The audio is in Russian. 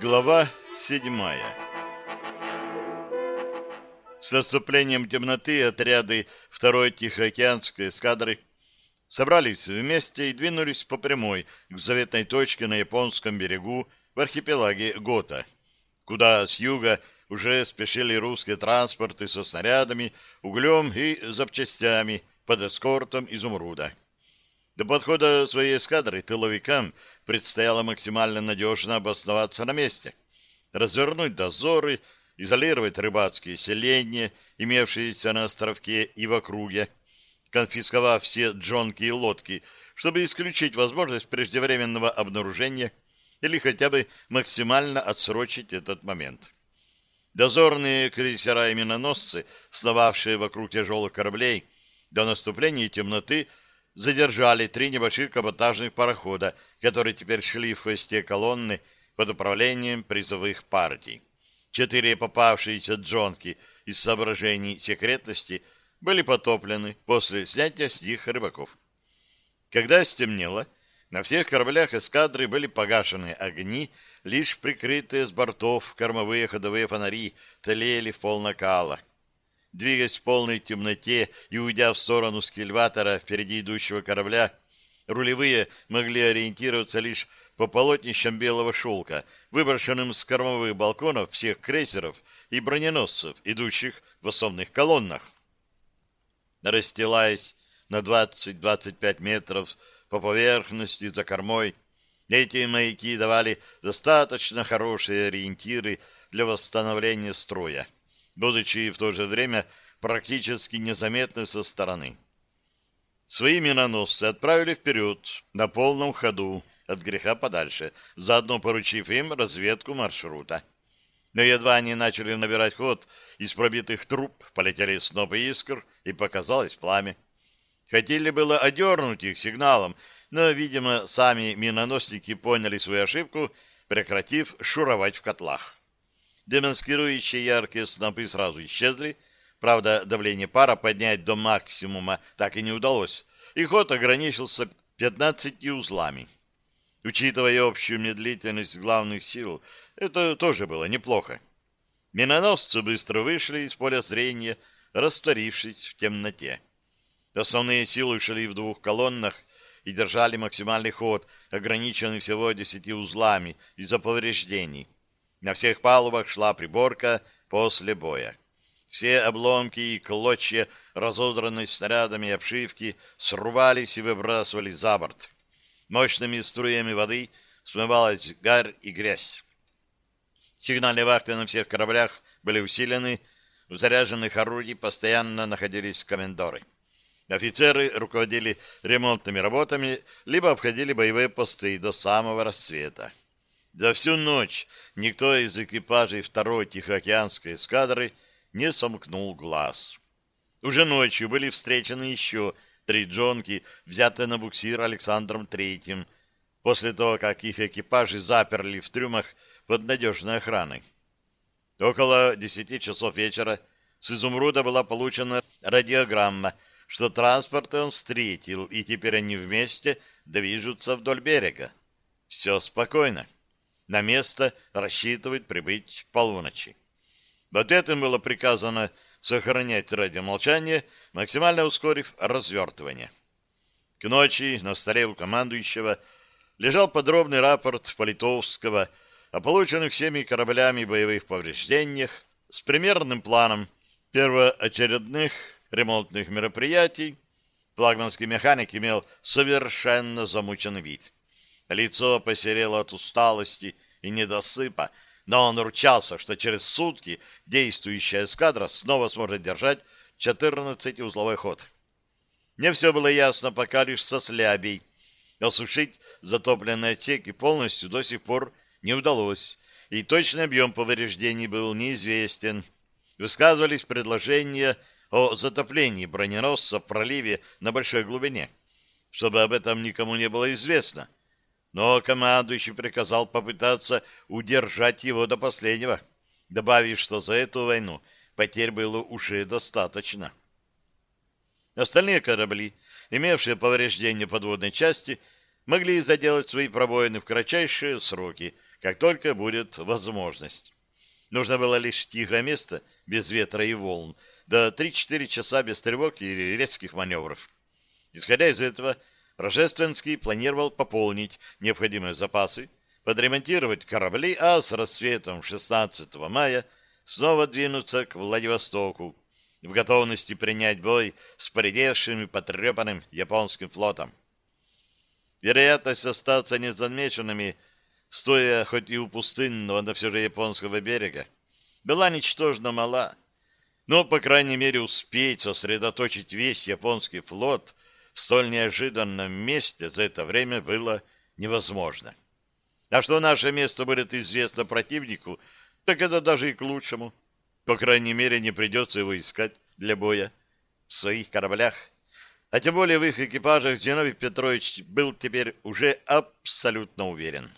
Глава седьмая С наступлением темноты отряды второй Тихоокеанской эскадры собрались вместе и двинулись по прямой к заветной точке на японском берегу в архипелаге Гота, куда с юга уже спешили русские транспорты со снарядами, углем и запчастями под эскортом «Изумруда». До подхода своей эскадры тыловикам предстояло максимально надежно обосноваться на месте, развернуть дозоры, изолировать рыбацкие селения, имевшиеся на островке и в округе, конфисковав все джонки и лодки, чтобы исключить возможность преждевременного обнаружения или хотя бы максимально отсрочить этот момент. Дозорные крейсера и миноносцы, сновавшие вокруг тяжелых кораблей, до наступления темноты задержали три небольших каботажных парохода, которые теперь шли в хвосте колонны под управлением призовых партий. Четыре попавшиеся джонки из соображений секретности были потоплены после снятия с них рыбаков. Когда стемнело, на всех кораблях эскадры были погашены огни, лишь прикрытые с бортов кормовые ходовые фонари тлели в полнакала двигаясь в полной темноте и уйдя в сторону скильватора впереди идущего корабля, рулевые могли ориентироваться лишь по полотнищам белого шелка, выброшенным с кормовых балконов всех крейсеров и броненосцев, идущих в основных колоннах. Расстилаясь на 20-25 метров по поверхности за кормой, эти маяки давали достаточно хорошие ориентиры для восстановления строя будучи в то же время практически незаметны со стороны. Свои миноносцы отправили вперед на полном ходу от греха подальше, заодно поручив им разведку маршрута. Но едва они начали набирать ход, из пробитых труб полетели снопы искр, и показалось пламя. Хотели было одернуть их сигналом, но, видимо, сами миноносники поняли свою ошибку, прекратив шуровать в котлах. Демонстрирующие яркие снопы сразу исчезли. Правда, давление пара поднять до максимума так и не удалось, и ход ограничился 15 узлами. Учитывая общую медлительность главных сил, это тоже было неплохо. Миноносцы быстро вышли из поля зрения, растворившись в темноте. Основные силы шли в двух колоннах и держали максимальный ход, ограниченный всего десяти узлами из-за повреждений. На всех палубах шла приборка после боя. Все обломки и клочья, разодранные снарядами обшивки, срубались и выбрасывались за борт. Мощными струями воды смывалась гарь и грязь. Сигнальные вахты на всех кораблях были усилены, у заряженных орудий постоянно находились комендоры. Офицеры руководили ремонтными работами, либо обходили боевые посты до самого рассвета. За всю ночь никто из экипажей второй Тихоокеанской эскадры не сомкнул глаз. Уже ночью были встречены еще три джонки, взятые на буксир Александром Третьим, после того, как их экипажи заперли в трюмах под надежной охраной. Около десяти часов вечера с изумруда была получена радиограмма, что транспорт он встретил, и теперь они вместе движутся вдоль берега. Все спокойно на место рассчитывает прибыть к полуночи. Вот этим было приказано сохранять радиомолчание, максимально ускорив развертывание. К ночи на столе у командующего лежал подробный рапорт Политовского о полученных всеми кораблями боевых повреждениях с примерным планом первоочередных ремонтных мероприятий. Флагманский механик имел совершенно замученный вид. Лицо посерело от усталости и недосыпа, но он ручался, что через сутки действующая эскадра снова сможет держать 14-узловой ход. Мне все было ясно пока лишь со слябей. Осушить затопленные отсеки полностью до сих пор не удалось, и точный объем повреждений был неизвестен. Высказывались предложения о затоплении броненосца в проливе на большой глубине, чтобы об этом никому не было известно но командующий приказал попытаться удержать его до последнего, добавив, что за эту войну потерь было уже достаточно. Остальные корабли, имевшие повреждения подводной части, могли заделать свои пробоины в кратчайшие сроки, как только будет возможность. Нужно было лишь тихое место, без ветра и волн, до 3-4 часа без тревог и резких маневров. Исходя из этого, Рожественский планировал пополнить необходимые запасы, подремонтировать корабли, а с рассветом 16 мая снова двинуться к Владивостоку в готовности принять бой с поредевшим и потрепанным японским флотом. Вероятность остаться незамеченными, стоя хоть и у пустынного, но все же японского берега, была ничтожно мала, но, по крайней мере, успеть сосредоточить весь японский флот в столь неожиданном месте за это время было невозможно. А что наше место будет известно противнику, так это даже и к лучшему. По крайней мере, не придется его искать для боя в своих кораблях. А тем более в их экипажах Зиновий Петрович был теперь уже абсолютно уверен.